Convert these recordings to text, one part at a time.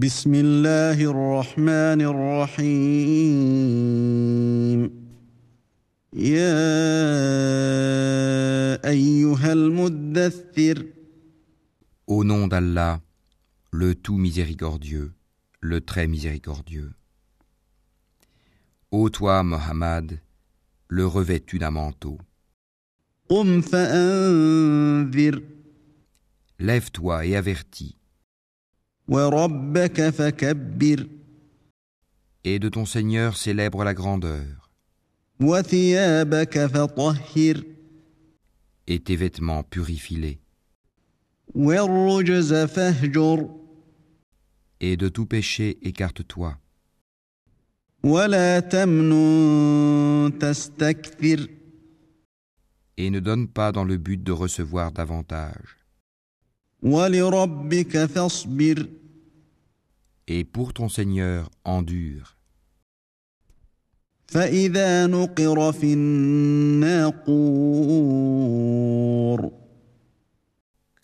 بسم الله الرحمن الرحيم يا أيها المدثر Au nom d'Allah, le tout miséricordieux, le très miséricordieux. Ô toi, Mohammed, le revêtu d'un manteau, قم فأنذر lève-toi et avertis, وربك فكبر Et de ton Seigneur célèbre la grandeur. Et tes vêtements purifie-les. Et de tout péché écarte-toi. Et ne donne pas dans le but de recevoir davantage. Et pour ton Seigneur, endure.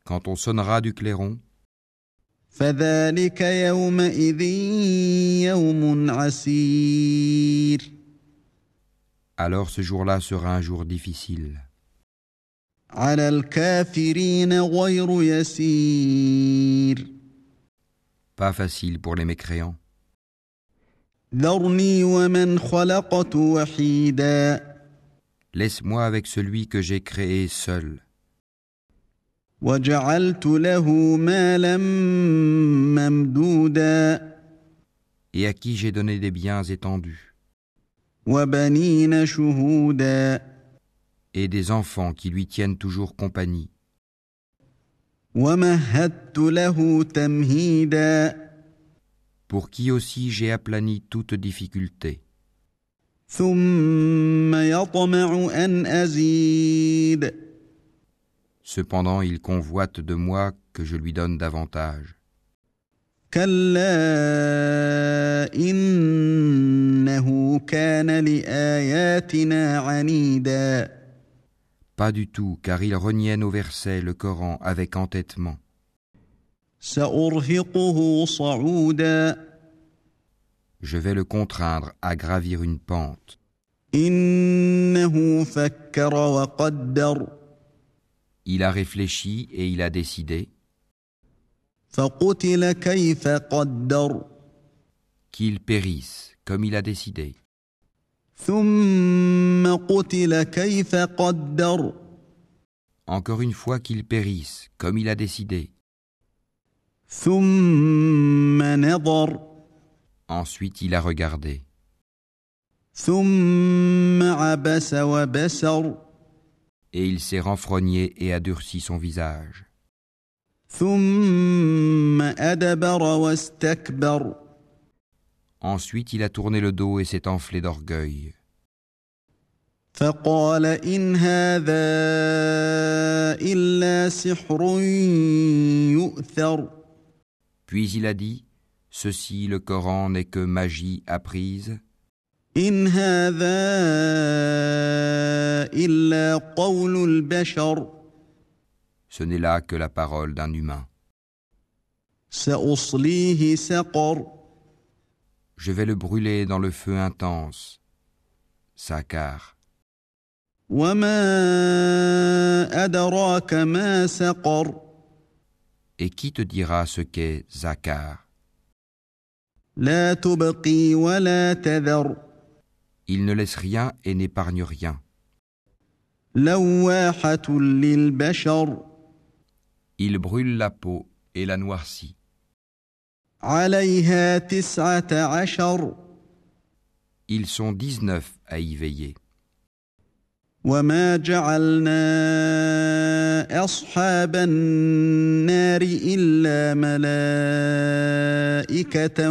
Quand on sonnera du clairon, alors ce jour-là sera un jour difficile. على الكافرين غير يسير Pas facile pour les mécréants. ذرني ومن خلقت وحيدا Laisse-moi avec celui que j'ai créé seul, وجعلت له مالا ممدودا et à qui j'ai donné des biens étendus, وبنين شهودا et des enfants qui lui tiennent toujours compagnie. Pour qui aussi j'ai aplani toute difficulté. Cependant, il convoite de moi que je lui donne davantage. Pas du tout, car ils reniennent au verset le Coran avec entêtement. Je vais le contraindre à gravir une pente. Il a réfléchi et il a décidé qu'il périsse comme il a décidé. Encore une fois qu'il périsse, comme il a décidé. Ensuite il a regardé. Et il s'est renfrogné et a durci son visage. ثم ادبر واستكبر Ensuite il a tourné le dos et s'est enflé d'orgueil. فقال ان هذا الا سحر يؤثر Puis il a dit, Ceci, le Coran, n'est que magie apprise, ان هذا الا قول البشر ce n'est là que la parole d'un humain. ساصليه سقر je vais le brûler dans le feu intense. Sakar. Et qui te dira ce qu'est Zakar Il ne laisse rien et n'épargne rien. Il brûle la peau et la noircit. عليها تسعة عشر Ils sont dix-neuf à y veiller. وما جعلنا أصحاب النار إلا ملائكة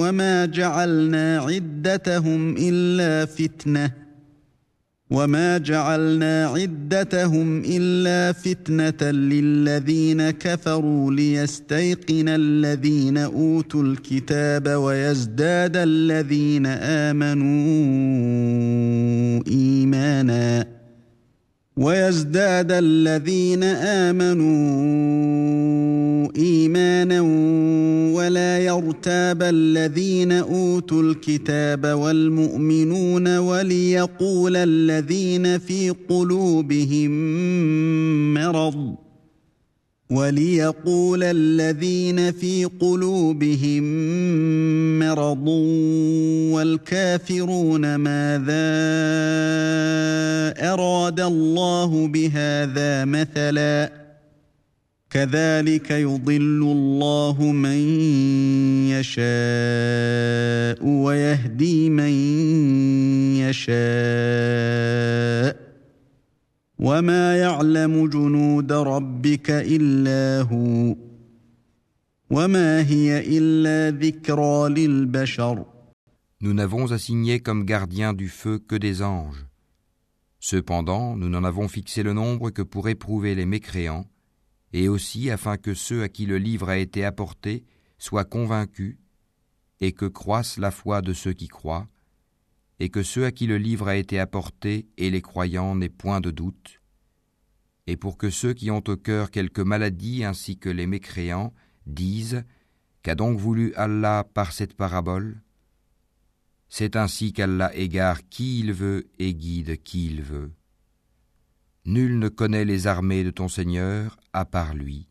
وما جعلنا عدتهم إلا فتنة وما جعلنا عدتهم إلا فتنة للذين كفروا ليستيقن الذين أوتوا الكتاب ويزداد الذين آمنوا إيمانا ويزداد الذين آمنوا إيمانا ولا يرتاب الذين أوتوا الكتاب والمؤمنون وليقول الذين في قلوبهم مرض وليقول الذين في قلوبهم مرض والكافرون ماذا أراد الله بهذا مثلا كذلك يضل الله من يشاء ويهدي من يشاء وما يعلم جنود ربك الا هو وما هي الا ذكرى للبشر Nous n'avons assigné comme gardiens du feu que des anges. Cependant, nous n'en avons fixé le nombre que pour éprouver les mécréants, et aussi afin que ceux à qui le livre a été apporté soient convaincus, et que croisse la foi de ceux qui croient, et que ceux à qui le livre a été apporté et les croyants n'aient point de doute, et pour que ceux qui ont au cœur quelque maladie ainsi que les mécréants disent Qu'a donc voulu Allah par cette parabole? C'est ainsi qu'Allah égare qui il veut et guide qui il veut. Nul ne connaît les armées de ton Seigneur à part lui,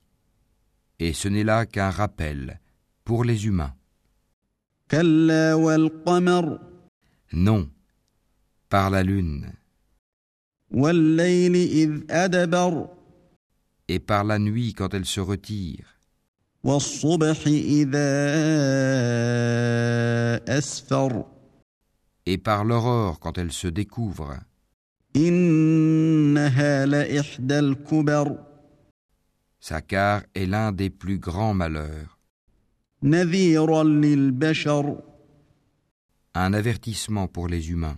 et ce n'est là qu'un rappel pour les humains. Non, par la lune. Et par la nuit quand elle se retire. Et par l'aurore quand elle se découvre. Sa car est l'un des plus grands malheurs. Un avertissement pour les humains.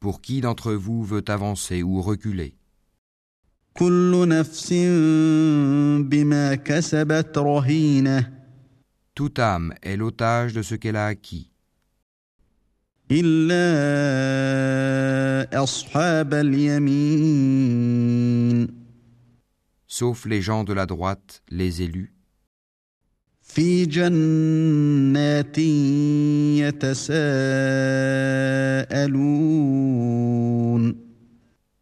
Pour qui d'entre vous veut avancer ou reculer? Toute âme est l'otage de ce qu'elle a acquis. Sauf les gens de la droite, les élus.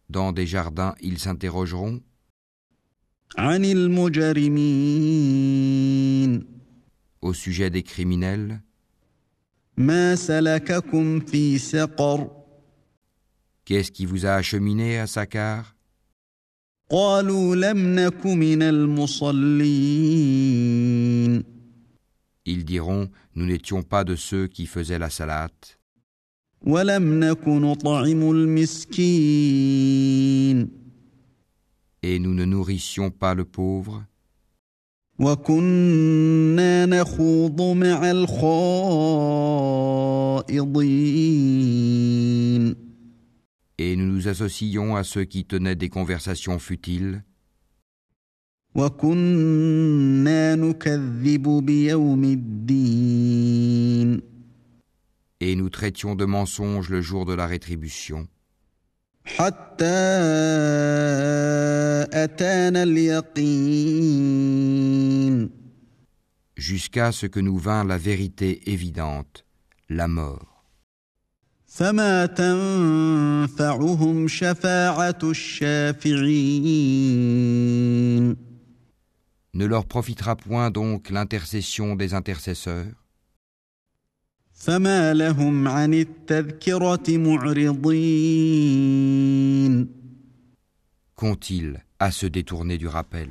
Dans des jardins, ils s'interrogeront. au sujet des criminels Qu'est-ce qui vous a acheminé à Sakar Ils diront Nous n'étions pas de ceux qui faisaient la salate. Et nous ne nourrissions pas le pauvre? Et nous nous associons à ceux qui tenaient des conversations futiles. Et nous traitions de mensonges le jour de la rétribution Jusqu'à ce que nous vint la vérité évidente, la mort. Ne leur profitera point donc l'intercession des intercesseurs فما لهم عن التذكرة معرضين Qu'ont-ils à se détourner du rappel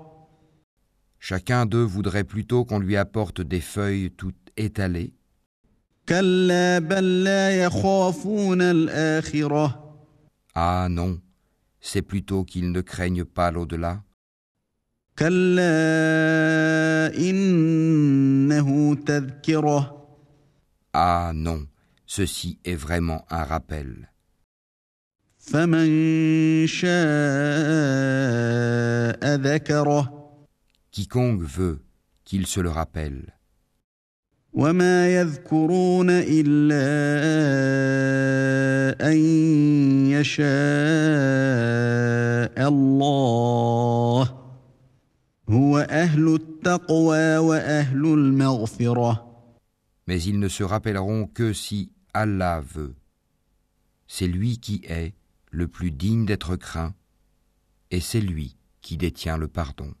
Chacun d'eux voudrait plutôt qu'on lui apporte des feuilles toutes étalées. كلا بل لا يخافون الآخرة Ah non, c'est plutôt qu'ils ne craignent pas l'au-delà. كلا إنه تذكرة Ah non, ceci est vraiment un rappel. فمن شاء ذكره Quiconque veut qu'il se le rappelle. وما يذكرون إلا أن يشاء الله هو أهل التقوى وأهل المغفرة Mais ils ne se rappelleront que si Allah veut. C'est lui qui est le plus digne d'être craint, et c'est lui qui détient le pardon.